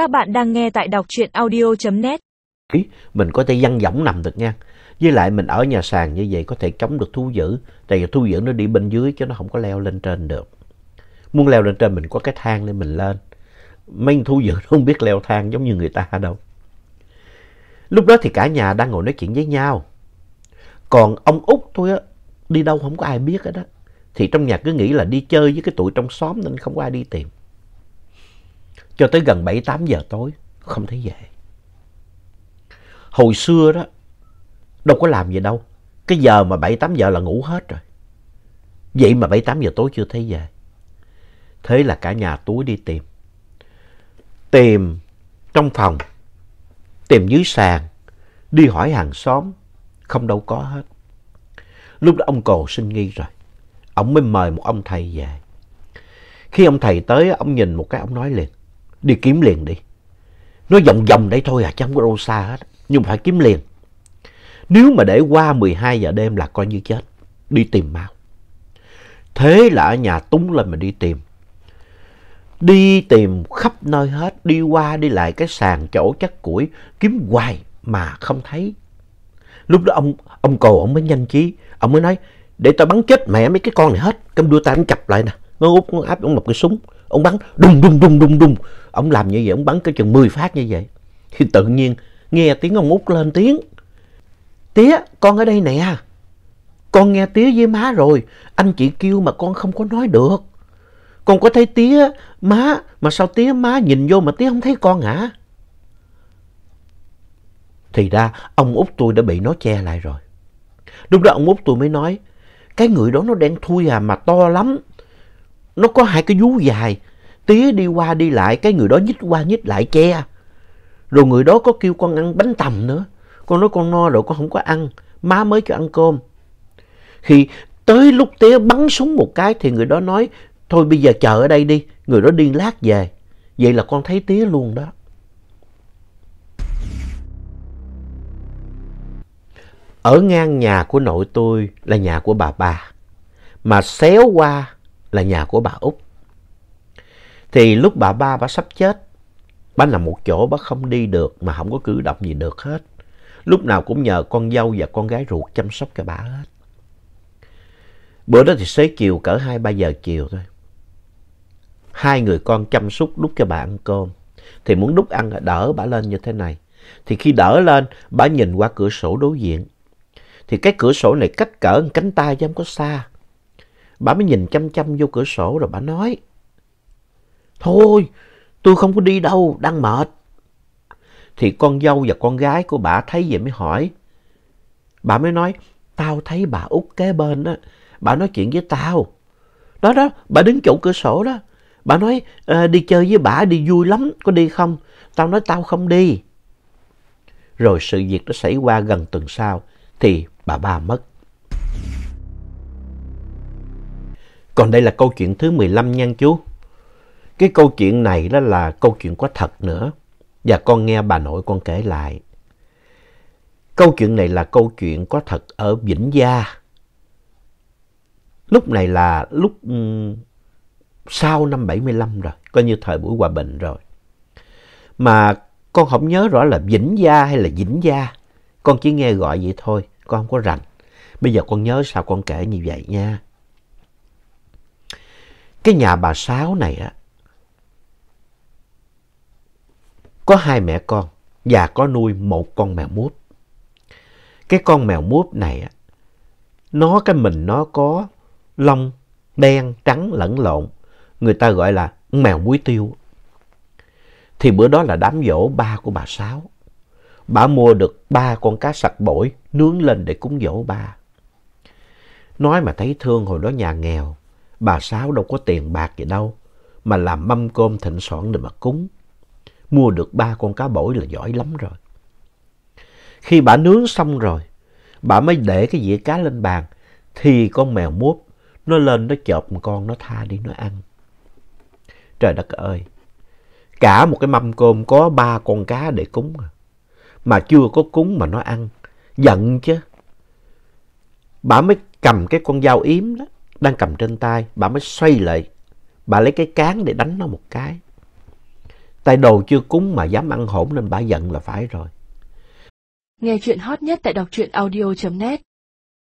Các bạn đang nghe tại đọc truyện audio.net. Mình có thể dăng võng nằm được nha. Với lại mình ở nhà sàn như vậy có thể chống được thú dữ. Tại vì thú dữ nó đi bên dưới chứ nó không có leo lên trên được. Muốn leo lên trên mình có cái thang để mình lên. Mấy thú dữ nó không biết leo thang giống như người ta đâu. Lúc đó thì cả nhà đang ngồi nói chuyện với nhau. Còn ông út thôi á, đi đâu không có ai biết hết đó. Thì trong nhà cứ nghĩ là đi chơi với cái tụi trong xóm nên không có ai đi tìm. Cho tới gần 7-8 giờ tối, không thấy về. Hồi xưa đó, đâu có làm gì đâu. Cái giờ mà 7-8 giờ là ngủ hết rồi. Vậy mà 7-8 giờ tối chưa thấy về. Thế là cả nhà túi đi tìm. Tìm trong phòng, tìm dưới sàn, đi hỏi hàng xóm, không đâu có hết. Lúc đó ông cổ sinh nghi rồi. Ông mới mời một ông thầy về. Khi ông thầy tới, ông nhìn một cái, ông nói liền. Đi kiếm liền đi. Nó vòng vòng đây thôi à, chứ không có đâu xa hết. Nhưng phải kiếm liền. Nếu mà để qua 12 giờ đêm là coi như chết. Đi tìm mau. Thế là ở nhà túng lên mà đi tìm. Đi tìm khắp nơi hết. Đi qua đi lại cái sàn chỗ chắc củi. Kiếm hoài mà không thấy. Lúc đó ông ông cầu ông mới nhanh trí. Ông mới nói để tao bắn chết mẹ mấy cái con này hết. Cầm đưa tay anh chập lại nè. Nó út nó áp ông một cái súng. Ông bắn đùng đùng đùng đùng đùng. Ông làm như vậy, ông bắn cái chừng 10 phát như vậy. Thì tự nhiên nghe tiếng ông út lên tiếng. Tía, con ở đây nè. Con nghe tía với má rồi. Anh chị kêu mà con không có nói được. Con có thấy tía, má, mà sao tía má nhìn vô mà tía không thấy con hả? Thì ra ông út tôi đã bị nó che lại rồi. Lúc đó ông út tôi mới nói, cái người đó nó đen thui à mà to lắm. Nó có hai cái vú dài, tía đi qua đi lại, cái người đó nhích qua nhích lại che. Rồi người đó có kêu con ăn bánh tằm nữa. Con nói con no rồi con không có ăn, má mới cho ăn cơm. Khi tới lúc tía bắn súng một cái thì người đó nói, thôi bây giờ chờ ở đây đi, người đó điên lát về. Vậy là con thấy tía luôn đó. Ở ngang nhà của nội tôi là nhà của bà bà, mà xéo qua là nhà của bà Út. Thì lúc bà ba bà sắp chết, bà nằm một chỗ bà không đi được mà không có cử động gì được hết. Lúc nào cũng nhờ con dâu và con gái ruột chăm sóc cho bà hết. Bữa đó thì xế chiều cỡ 2-3 giờ chiều thôi. Hai người con chăm sóc đút cho bà ăn cơm. Thì muốn đút ăn đỡ bà lên như thế này. Thì khi đỡ lên, bà nhìn qua cửa sổ đối diện. Thì cái cửa sổ này cách cỡ cánh tay chứ không có xa. Bà mới nhìn chăm chăm vô cửa sổ rồi bà nói. Thôi, tôi không có đi đâu, đang mệt. Thì con dâu và con gái của bà thấy vậy mới hỏi. Bà mới nói, tao thấy bà út kế bên đó, bà nói chuyện với tao. Đó đó, bà đứng chỗ cửa sổ đó. Bà nói, à, đi chơi với bà đi vui lắm, có đi không? Tao nói tao không đi. Rồi sự việc đã xảy qua gần tuần sau, thì bà ba mất. Còn đây là câu chuyện thứ 15 nha chú. Cái câu chuyện này đó là câu chuyện có thật nữa. Và con nghe bà nội con kể lại. Câu chuyện này là câu chuyện có thật ở Vĩnh Gia. Lúc này là lúc um, sau năm 75 rồi, coi như thời buổi hòa bình rồi. Mà con không nhớ rõ là Vĩnh Gia hay là Vĩnh Gia. Con chỉ nghe gọi vậy thôi, con không có rành. Bây giờ con nhớ sao con kể như vậy nha. Cái nhà bà Sáu này á, có hai mẹ con và có nuôi một con mèo mút. Cái con mèo mút này á, nó cái mình nó có lông đen, trắng lẫn lộn. Người ta gọi là mèo muối tiêu. Thì bữa đó là đám dỗ ba của bà Sáu. Bà mua được ba con cá sặc bổi nướng lên để cúng dỗ ba. Nói mà thấy thương hồi đó nhà nghèo. Bà Sáu đâu có tiền bạc gì đâu. Mà làm mâm cơm thịnh soạn để mà cúng. Mua được ba con cá bổi là giỏi lắm rồi. Khi bà nướng xong rồi, bà mới để cái dĩa cá lên bàn. Thì con mèo mốt, nó lên nó chộp một con nó tha đi nó ăn. Trời đất ơi! Cả một cái mâm cơm có ba con cá để cúng à. Mà chưa có cúng mà nó ăn. Giận chứ. Bà mới cầm cái con dao yếm đó, đang cầm trên tay, bà mới xoay lại. Bà lấy cái cán để đánh nó một cái. Tại đồ chưa cúng mà dám ăn hổn nên bà giận là phải rồi. Nghe chuyện hot nhất tại đọc truyện audio.net